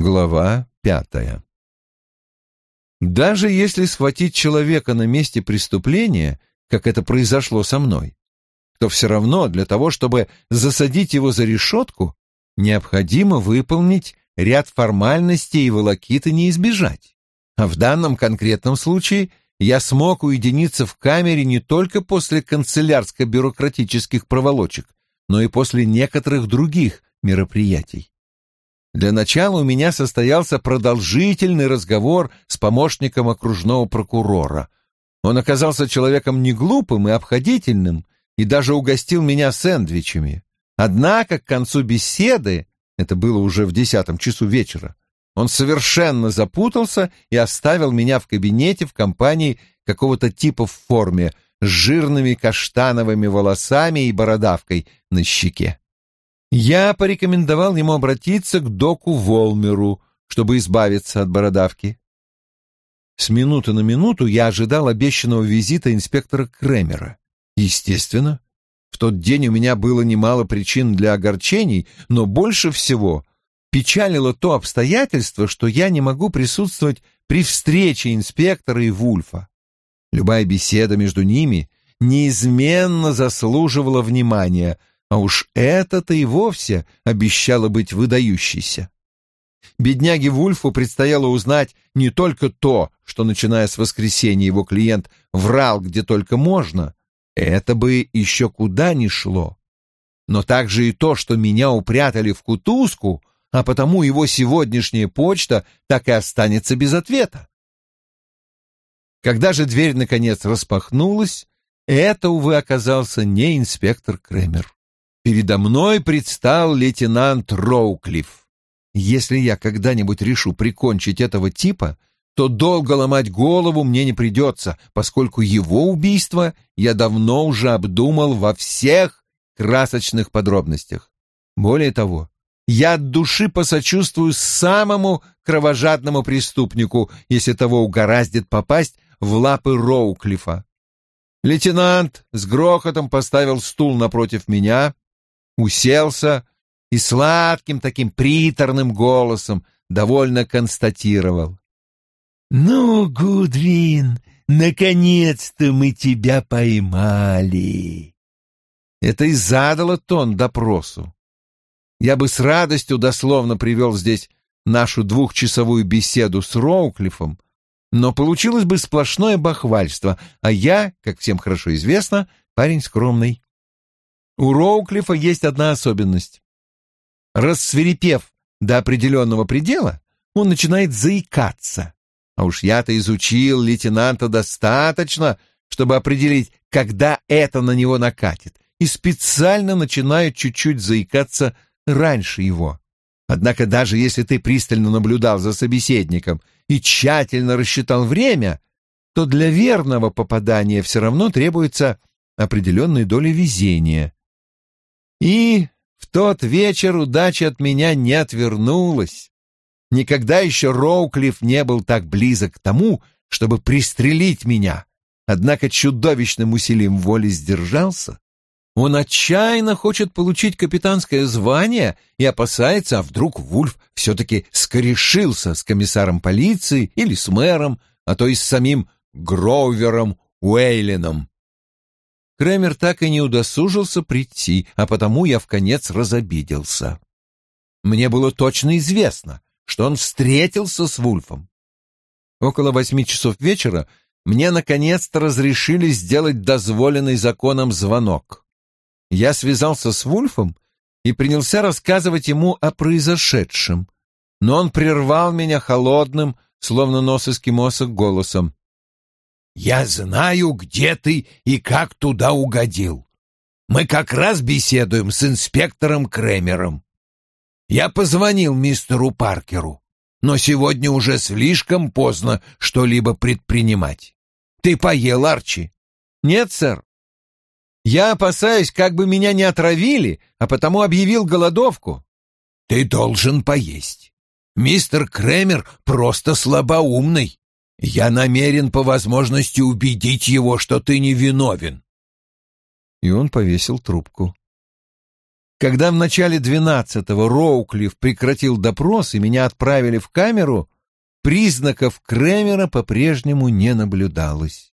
Глава пятая Даже если схватить человека на месте преступления, как это произошло со мной, то все равно для того, чтобы засадить его за решетку, необходимо выполнить ряд формальностей и волокиты не избежать. А в данном конкретном случае я смог уединиться в камере не только после канцелярско-бюрократических проволочек, но и после некоторых других мероприятий. Для начала у меня состоялся продолжительный разговор с помощником окружного прокурора. Он оказался человеком не глупым и обходительным, и даже угостил меня сэндвичами. Однако к концу беседы, это было уже в десятом часу вечера, он совершенно запутался и оставил меня в кабинете в компании какого-то типа в форме с жирными каштановыми волосами и бородавкой на щеке. Я порекомендовал ему обратиться к доку Волмеру, чтобы избавиться от бородавки. С минуты на минуту я ожидал обещанного визита инспектора Кремера. Естественно, в тот день у меня было немало причин для огорчений, но больше всего печалило то обстоятельство, что я не могу присутствовать при встрече инспектора и Вульфа. Любая беседа между ними неизменно заслуживала внимания — а уж это-то и вовсе обещало быть выдающейся. Бедняге Вульфу предстояло узнать не только то, что, начиная с воскресенья, его клиент врал где только можно, это бы еще куда ни шло, но также и то, что меня упрятали в кутузку, а потому его сегодняшняя почта так и останется без ответа. Когда же дверь наконец распахнулась, это, увы, оказался не инспектор Кремер. Передо мной предстал лейтенант Роуклифф. Если я когда-нибудь решу прикончить этого типа, то долго ломать голову мне не придется, поскольку его убийство я давно уже обдумал во всех красочных подробностях. Более того, я от души посочувствую самому кровожадному преступнику, если того угораздит попасть в лапы Роуклифа. Лейтенант с грохотом поставил стул напротив меня, уселся и сладким таким приторным голосом довольно констатировал. «Ну, Гудвин, наконец-то мы тебя поймали!» Это и задало тон допросу. Я бы с радостью дословно привел здесь нашу двухчасовую беседу с Роуклифом, но получилось бы сплошное бахвальство, а я, как всем хорошо известно, парень скромный. У Роуклифа есть одна особенность. Рассверепев до определенного предела, он начинает заикаться. А уж я-то изучил лейтенанта достаточно, чтобы определить, когда это на него накатит, и специально начинаю чуть-чуть заикаться раньше его. Однако даже если ты пристально наблюдал за собеседником и тщательно рассчитал время, то для верного попадания все равно требуется определенная доля везения. И в тот вечер удача от меня не отвернулась. Никогда еще Роуклифф не был так близок к тому, чтобы пристрелить меня, однако чудовищным усилием воли сдержался. Он отчаянно хочет получить капитанское звание и опасается, а вдруг Вульф все-таки скорешился с комиссаром полиции или с мэром, а то и с самим Гроувером Уэйленом. Кремер так и не удосужился прийти, а потому я в конец разобиделся. Мне было точно известно, что он встретился с Вульфом. Около восьми часов вечера мне наконец-то разрешили сделать дозволенный законом звонок. Я связался с Вульфом и принялся рассказывать ему о произошедшем, но он прервал меня холодным, словно нос эскимоса, голосом. Я знаю, где ты и как туда угодил. Мы как раз беседуем с инспектором Кремером. Я позвонил мистеру Паркеру, но сегодня уже слишком поздно что-либо предпринимать. Ты поел, Арчи? Нет, сэр. Я опасаюсь, как бы меня не отравили, а потому объявил голодовку. Ты должен поесть. Мистер Кремер просто слабоумный. Я намерен по возможности убедить его, что ты не виновен. И он повесил трубку. Когда в начале двенадцатого Роуклифф прекратил допрос и меня отправили в камеру, признаков Кремера по-прежнему не наблюдалось.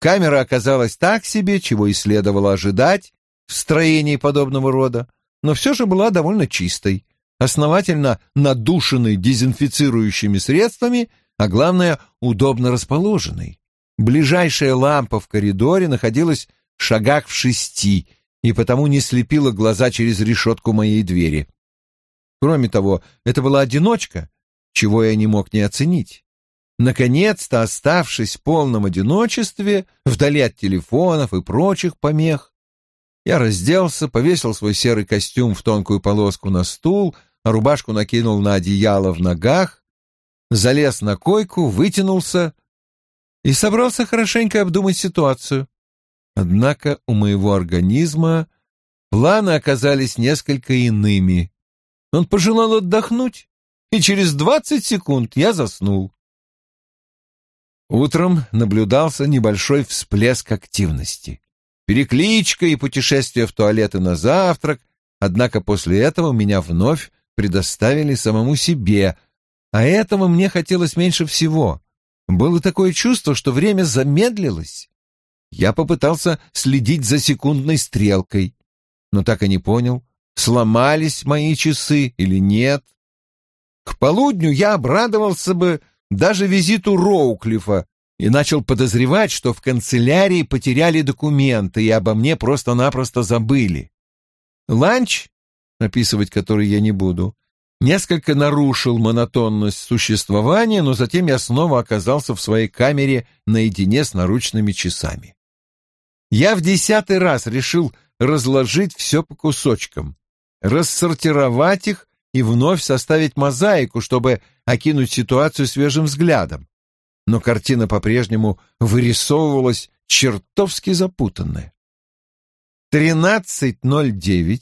Камера оказалась так себе, чего и следовало ожидать в строении подобного рода, но все же была довольно чистой, основательно надушенной дезинфицирующими средствами, а главное, удобно расположенной. Ближайшая лампа в коридоре находилась в шагах в шести и потому не слепила глаза через решетку моей двери. Кроме того, это была одиночка, чего я не мог не оценить. Наконец-то, оставшись в полном одиночестве, вдали от телефонов и прочих помех, я разделся, повесил свой серый костюм в тонкую полоску на стул, а рубашку накинул на одеяло в ногах, залез на койку, вытянулся и собрался хорошенько обдумать ситуацию. Однако у моего организма планы оказались несколько иными. Он пожелал отдохнуть, и через двадцать секунд я заснул. Утром наблюдался небольшой всплеск активности. Перекличка и путешествие в туалет и на завтрак, однако после этого меня вновь предоставили самому себе, а этого мне хотелось меньше всего. Было такое чувство, что время замедлилось. Я попытался следить за секундной стрелкой, но так и не понял, сломались мои часы или нет. К полудню я обрадовался бы даже визиту Роуклифа и начал подозревать, что в канцелярии потеряли документы и обо мне просто-напросто забыли. Ланч, описывать который я не буду, несколько нарушил монотонность существования, но затем я снова оказался в своей камере наедине с наручными часами. Я в десятый раз решил разложить все по кусочкам, рассортировать их и вновь составить мозаику, чтобы окинуть ситуацию свежим взглядом. Но картина по-прежнему вырисовывалась чертовски запутанная. 13.09.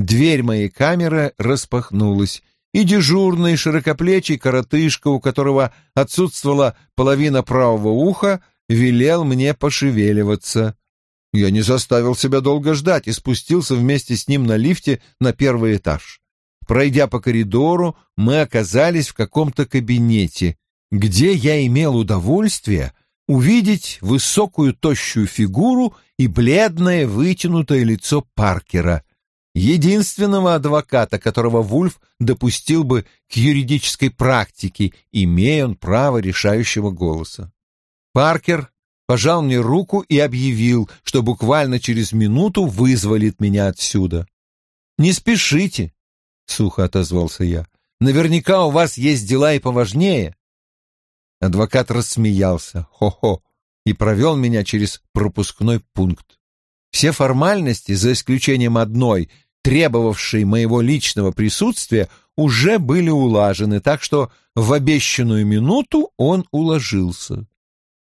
Дверь моей камеры распахнулась, и дежурный широкоплечий коротышка, у которого отсутствовала половина правого уха, велел мне пошевеливаться. Я не заставил себя долго ждать и спустился вместе с ним на лифте на первый этаж. Пройдя по коридору, мы оказались в каком-то кабинете, где я имел удовольствие увидеть высокую тощую фигуру и бледное вытянутое лицо Паркера, единственного адвоката, которого Вульф допустил бы к юридической практике, имея он право решающего голоса. Паркер пожал мне руку и объявил, что буквально через минуту вызволит меня отсюда. «Не спешите», сухо отозвался я. Наверняка у вас есть дела и поважнее. Адвокат рассмеялся, хо-хо, и провел меня через пропускной пункт. Все формальности, за исключением одной, требовавшей моего личного присутствия, уже были улажены, так что в обещанную минуту он уложился.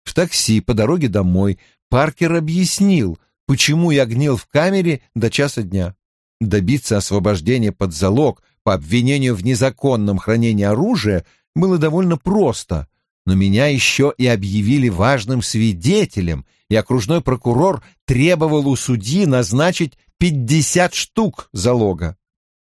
В такси по дороге домой Паркер объяснил, почему я гнил в камере до часа дня. Добиться освобождения под залог по обвинению в незаконном хранении оружия было довольно просто, но меня еще и объявили важным свидетелем, и окружной прокурор требовал у судьи назначить пятьдесят штук залога.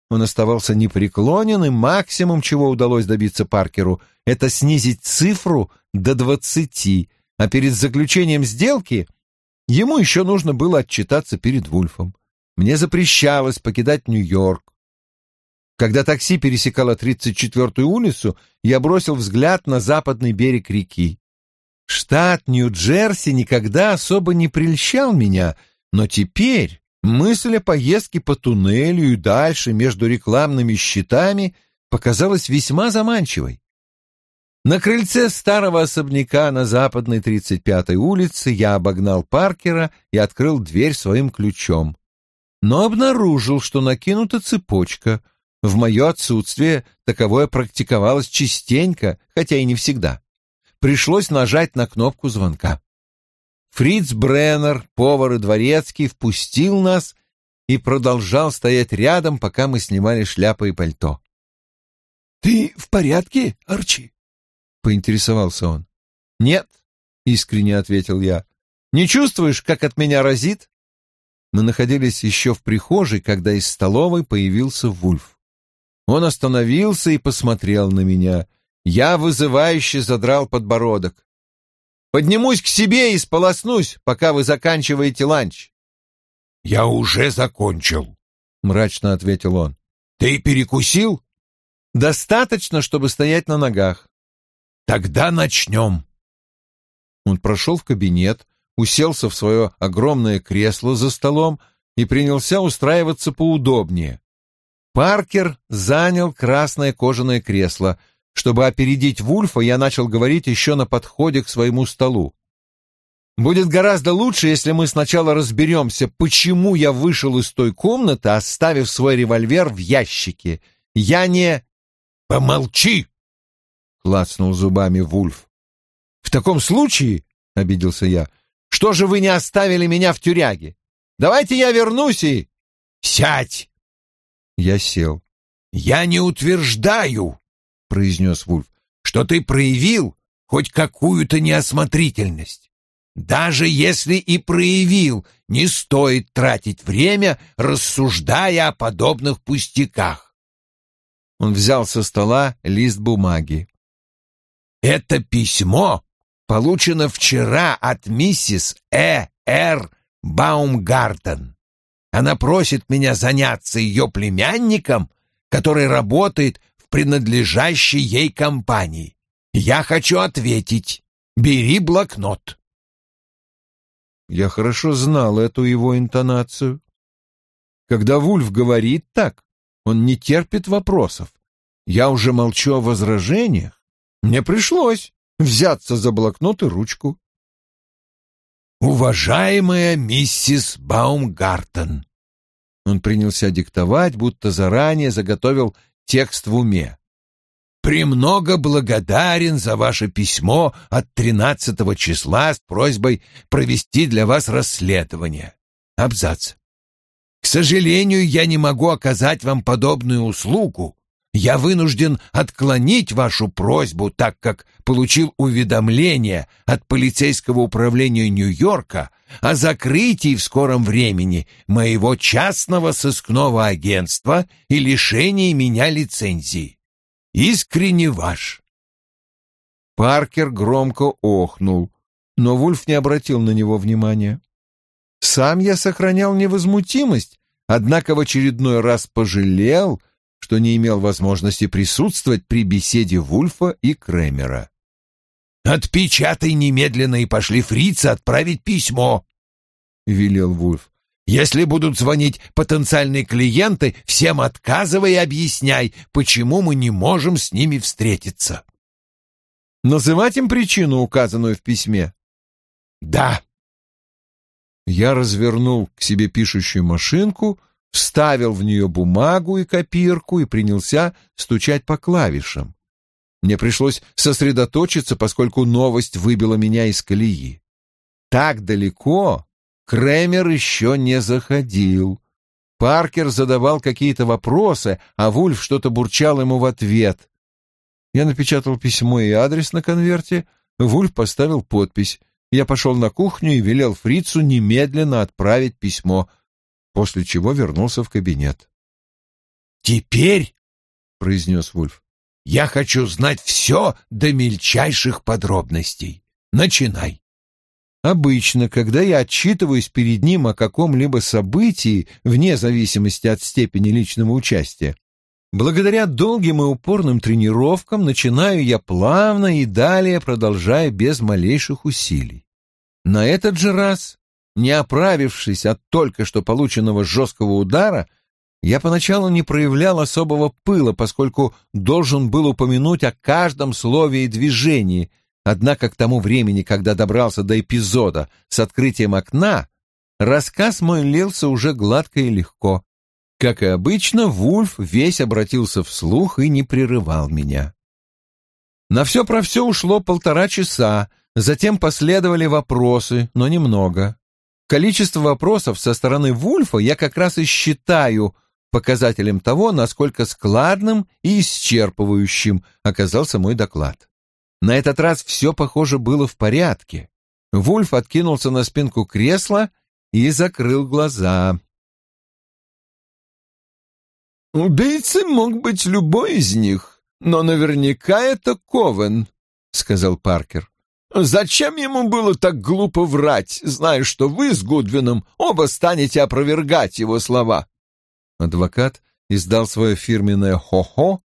Он оставался непреклонен, и максимум, чего удалось добиться Паркеру, это снизить цифру до двадцати, а перед заключением сделки ему еще нужно было отчитаться перед Вульфом. Мне запрещалось покидать Нью-Йорк. Когда такси пересекало 34-ю улицу, я бросил взгляд на западный берег реки. Штат Нью-Джерси никогда особо не прельщал меня, но теперь мысль о поездке по туннелю и дальше между рекламными щитами показалась весьма заманчивой. На крыльце старого особняка на западной 35-й улице я обогнал Паркера и открыл дверь своим ключом но обнаружил, что накинута цепочка. В мое отсутствие таковое практиковалось частенько, хотя и не всегда. Пришлось нажать на кнопку звонка. Фриц Бреннер, повар и дворецкий, впустил нас и продолжал стоять рядом, пока мы снимали шляпы и пальто. — Ты в порядке, Арчи? — поинтересовался он. — Нет, — искренне ответил я. — Не чувствуешь, как от меня разит? Мы находились еще в прихожей, когда из столовой появился Вульф. Он остановился и посмотрел на меня. Я вызывающе задрал подбородок. «Поднимусь к себе и сполоснусь, пока вы заканчиваете ланч». «Я уже закончил», — мрачно ответил он. «Ты перекусил?» «Достаточно, чтобы стоять на ногах». «Тогда начнем». Он прошел в кабинет, уселся в свое огромное кресло за столом и принялся устраиваться поудобнее. Паркер занял красное кожаное кресло. Чтобы опередить Вульфа, я начал говорить еще на подходе к своему столу. Будет гораздо лучше, если мы сначала разберемся, почему я вышел из той комнаты, оставив свой револьвер в ящике. Я не... «Помолчи!» — клацнул зубами Вульф. «В таком случае, — обиделся я, — что же вы не оставили меня в тюряге? Давайте я вернусь и...» «Сядь!» Я сел. «Я не утверждаю, — произнес Вульф, — что ты проявил хоть какую-то неосмотрительность. Даже если и проявил, не стоит тратить время, рассуждая о подобных пустяках. Он взял со стола лист бумаги. «Это письмо получено вчера от миссис Э. Р. Баумгартен. Она просит меня заняться ее племянником, который работает в принадлежащей ей компании. Я хочу ответить. Бери блокнот». Я хорошо знал эту его интонацию. Когда Вульф говорит так, он не терпит вопросов. Я уже молчу о возражениях. Мне пришлось взяться за блокнот и ручку. «Уважаемая миссис Баумгартен!» Он принялся диктовать, будто заранее заготовил текст в уме. «Премного благодарен за ваше письмо от 13 числа с просьбой провести для вас расследование. Абзац. К сожалению, я не могу оказать вам подобную услугу. Я вынужден отклонить вашу просьбу, так как получил уведомление от полицейского управления Нью-Йорка о закрытии в скором времени моего частного сыскного агентства и лишении меня лицензии. Искренне ваш. Паркер громко охнул, но Вульф не обратил на него внимания. Сам я сохранял невозмутимость, однако в очередной раз пожалел, что не имел возможности присутствовать при беседе Вульфа и Кремера. «Отпечатай немедленно и пошли фрица отправить письмо», — велел Вульф. «Если будут звонить потенциальные клиенты, всем отказывай и объясняй, почему мы не можем с ними встретиться». «Называть им причину, указанную в письме?» «Да», я развернул к себе пишущую машинку, вставил в нее бумагу и копирку и принялся стучать по клавишам. Мне пришлось сосредоточиться, поскольку новость выбила меня из колеи. Так далеко Кремер еще не заходил. Паркер задавал какие-то вопросы, а Вульф что-то бурчал ему в ответ. Я напечатал письмо и адрес на конверте, Вульф поставил подпись. Я пошел на кухню и велел фрицу немедленно отправить письмо, после чего вернулся в кабинет. «Теперь», — произнес Вульф, — «я хочу знать все до мельчайших подробностей. Начинай». Обычно, когда я отчитываюсь перед ним о каком-либо событии, вне зависимости от степени личного участия, благодаря долгим и упорным тренировкам начинаю я плавно и далее продолжаю без малейших усилий. На этот же раз, не оправившись от только что полученного жесткого удара, я поначалу не проявлял особого пыла, поскольку должен был упомянуть о каждом слове и движении, однако к тому времени, когда добрался до эпизода с открытием окна, рассказ мой лился уже гладко и легко. Как и обычно, Вульф весь обратился вслух и не прерывал меня. На все про все ушло полтора часа, затем последовали вопросы, но немного. Количество вопросов со стороны Вульфа я как раз и считаю показателем того, насколько складным и исчерпывающим оказался мой доклад. На этот раз все, похоже, было в порядке. Вульф откинулся на спинку кресла и закрыл глаза. «Убийцей мог быть любой из них, но наверняка это Ковен», — сказал Паркер. «Зачем ему было так глупо врать, зная, что вы с Гудвином оба станете опровергать его слова?» Адвокат издал свое фирменное «хо-хо».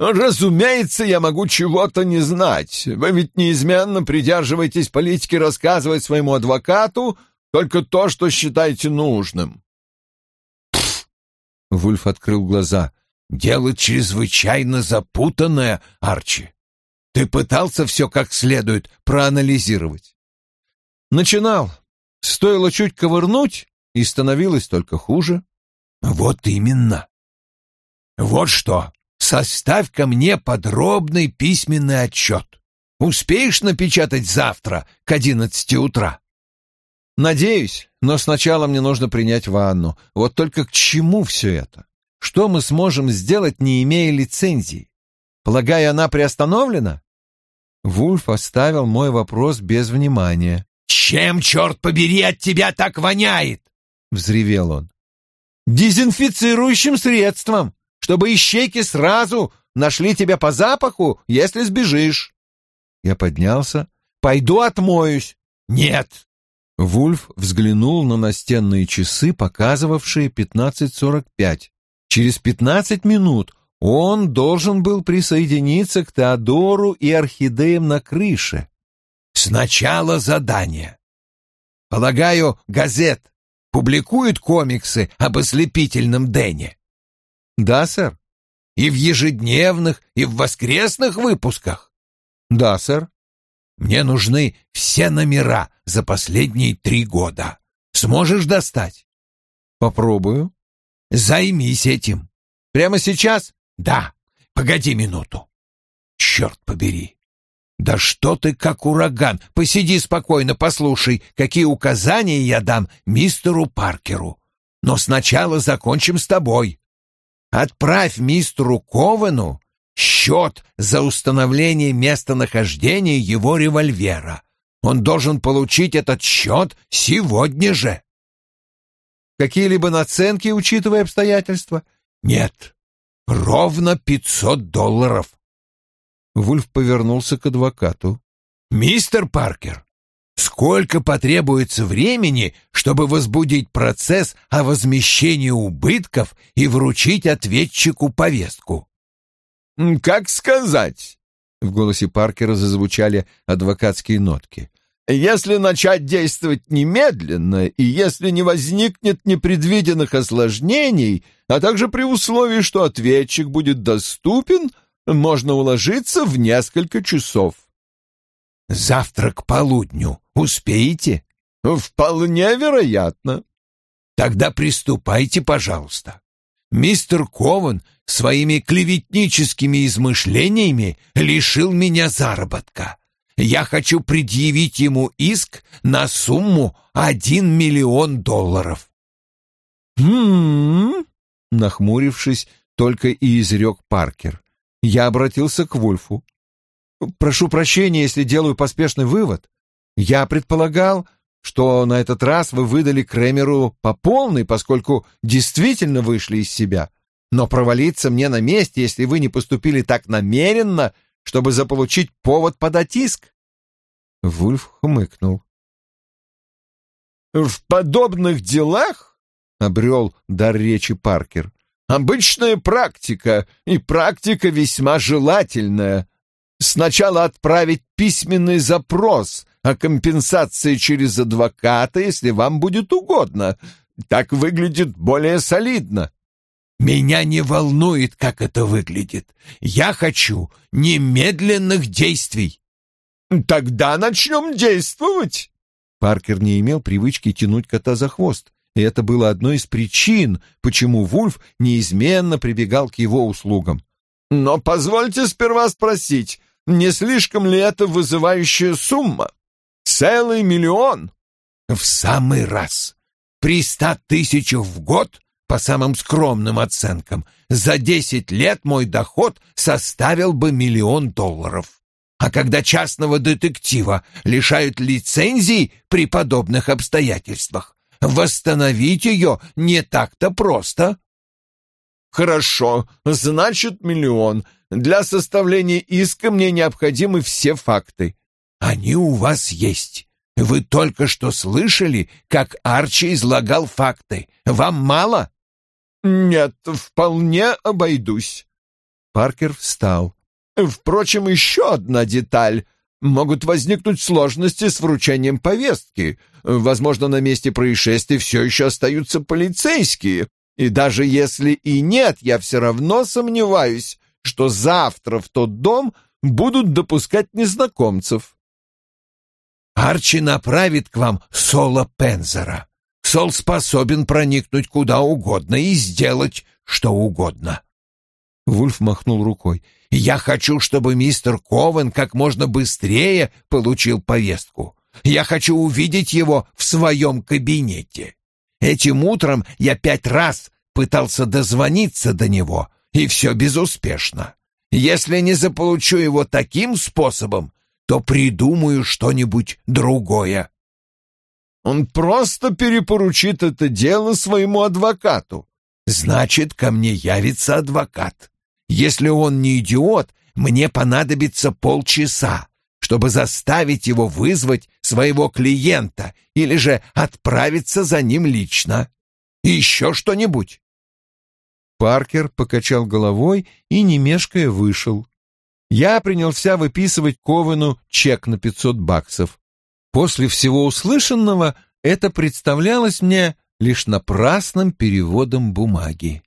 «Разумеется, я могу чего-то не знать. Вы ведь неизменно придерживаетесь политики рассказывать своему адвокату только то, что считаете нужным». Вульф открыл глаза. «Дело чрезвычайно запутанное, Арчи. Ты пытался все как следует проанализировать?» «Начинал. Стоило чуть ковырнуть, и становилось только хуже». «Вот именно. Вот что, составь ко мне подробный письменный отчет. Успеешь напечатать завтра к одиннадцати утра?» «Надеюсь, но сначала мне нужно принять ванну. Вот только к чему все это? Что мы сможем сделать, не имея лицензии? Полагаю, она приостановлена?» Вульф оставил мой вопрос без внимания. «Чем, черт побери, от тебя так воняет?» — взревел он дезинфицирующим средством, чтобы ищейки сразу нашли тебя по запаху, если сбежишь. Я поднялся. Пойду отмоюсь. Нет. Вульф взглянул на настенные часы, показывавшие 15.45. Через 15 минут он должен был присоединиться к Теодору и орхидеям на крыше. Сначала задание. Полагаю, газет публикует комиксы об ослепительном Дэне? Да, сэр. И в ежедневных, и в воскресных выпусках? Да, сэр. Мне нужны все номера за последние три года. Сможешь достать? Попробую. Займись этим. Прямо сейчас? Да. Погоди минуту. Черт побери. «Да что ты как ураган! Посиди спокойно, послушай, какие указания я дам мистеру Паркеру. Но сначала закончим с тобой. Отправь мистеру Ковану счет за установление местонахождения его револьвера. Он должен получить этот счет сегодня же». «Какие-либо наценки, учитывая обстоятельства?» «Нет, ровно пятьсот долларов». Вульф повернулся к адвокату. «Мистер Паркер, сколько потребуется времени, чтобы возбудить процесс о возмещении убытков и вручить ответчику повестку?» «Как сказать?» — в голосе Паркера зазвучали адвокатские нотки. «Если начать действовать немедленно, и если не возникнет непредвиденных осложнений, а также при условии, что ответчик будет доступен, — можно уложиться в несколько часов. Завтра к полудню успеете? Вполне вероятно. Тогда приступайте, пожалуйста. Мистер Кован своими клеветническими измышлениями лишил меня заработка. Я хочу предъявить ему иск на сумму один миллион долларов. «Хм...» — нахмурившись, только и изрек Паркер. Я обратился к Вульфу. «Прошу прощения, если делаю поспешный вывод. Я предполагал, что на этот раз вы выдали Кремеру по полной, поскольку действительно вышли из себя. Но провалиться мне на месте, если вы не поступили так намеренно, чтобы заполучить повод подать иск?» Вульф хмыкнул. «В подобных делах, — обрел дар речи Паркер, Обычная практика, и практика весьма желательная. Сначала отправить письменный запрос о компенсации через адвоката, если вам будет угодно. Так выглядит более солидно. Меня не волнует, как это выглядит. Я хочу немедленных действий. Тогда начнем действовать. Паркер не имел привычки тянуть кота за хвост и это было одной из причин, почему Вульф неизменно прибегал к его услугам. «Но позвольте сперва спросить, не слишком ли это вызывающая сумма? Целый миллион!» «В самый раз! При ста тысячах в год, по самым скромным оценкам, за десять лет мой доход составил бы миллион долларов. А когда частного детектива лишают лицензии при подобных обстоятельствах, Восстановить ее не так-то просто. Хорошо, значит миллион. Для составления иска мне необходимы все факты. Они у вас есть. Вы только что слышали, как Арчи излагал факты. Вам мало? Нет, вполне обойдусь. Паркер встал. Впрочем, еще одна деталь. Могут возникнуть сложности с вручением повестки. Возможно, на месте происшествия все еще остаются полицейские. И даже если и нет, я все равно сомневаюсь, что завтра в тот дом будут допускать незнакомцев. Арчи направит к вам Сола Пензера. Сол способен проникнуть куда угодно и сделать что угодно. Вульф махнул рукой. «Я хочу, чтобы мистер Ковен как можно быстрее получил повестку. Я хочу увидеть его в своем кабинете. Этим утром я пять раз пытался дозвониться до него, и все безуспешно. Если не заполучу его таким способом, то придумаю что-нибудь другое». «Он просто перепоручит это дело своему адвокату», значит, ко мне явится адвокат. Если он не идиот, мне понадобится полчаса, чтобы заставить его вызвать своего клиента или же отправиться за ним лично. И еще что-нибудь. Паркер покачал головой и, не мешкая, вышел. Я принялся выписывать Ковену чек на пятьсот баксов. После всего услышанного это представлялось мне лишь напрасным переводом бумаги.